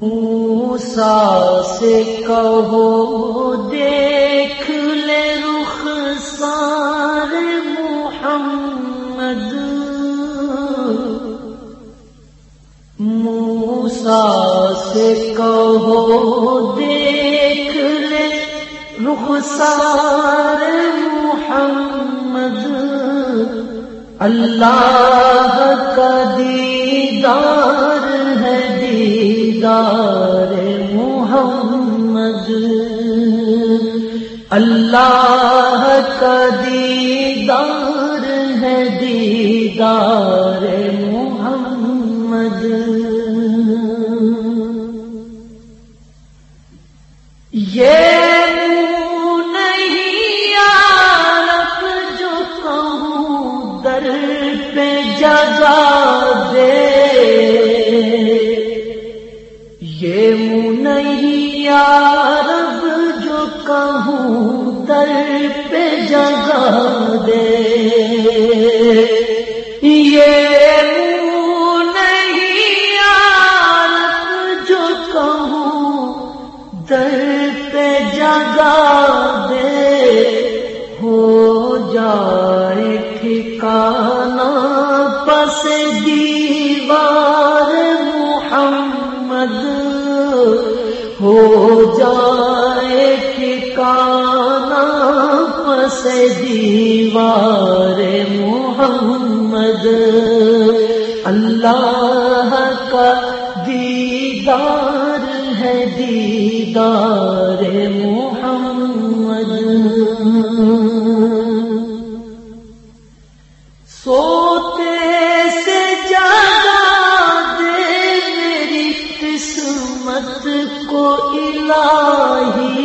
موسا سے کہو، دیکھ لے رخ سار محمد۔ موسا سے کہو، دیکھ لے رخ سار محمد۔ اللہ کا دیدار دیدار محمد اللہ کا دیدار ہے دیدار محمد۔ در پہ جگا دے۔ یہ نہیں یارب جو کہوں، در پہ جگا دے۔ ہو جائے ٹھکانا پس دیوار محمد۔ ہو جائے دیوار محمد، اللہ کا دیدار ہے دیدار محمد۔ سوتے سے جاگا دے میری قسمت کو الہی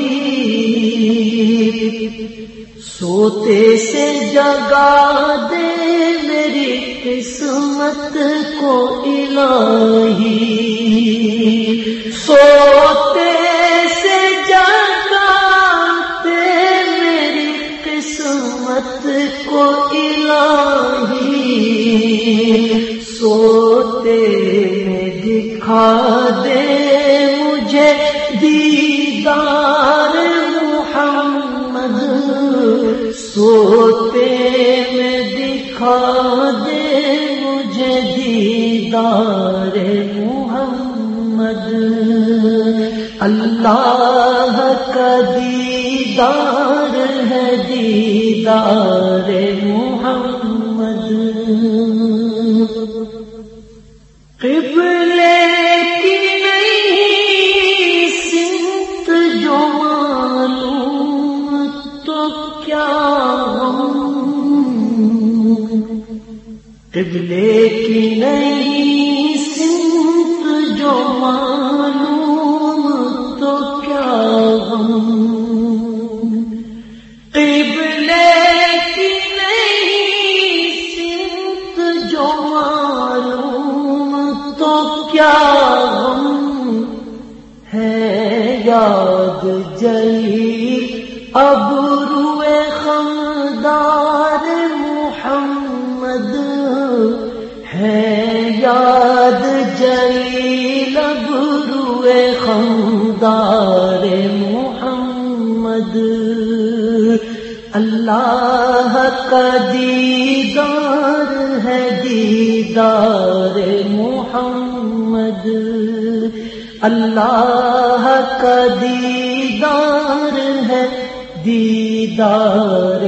سوتے سے جگا دے میری قسمت کو الہی۔ سوتے سے جگا دے میری قسمت کو الہی۔ سوتے میں دکھا دے مجھے دیدار دیدار محمد۔ اللہ کا دیدار ہے دیدار محمد۔ قبلے کی نہیں سمت جو معلوم تو کیا قبلے کی نہیں جو معلوم تو کیا قبلے کی نہیں سمت جو معلوم تو کیا ہم ہے یاد جلی، اب روئے خمدار محمد، ہے یاد خمدار محمد۔ اللہ کا دیدار ہے دیدار محمد۔ اللہ کا دیدار ہے دیدار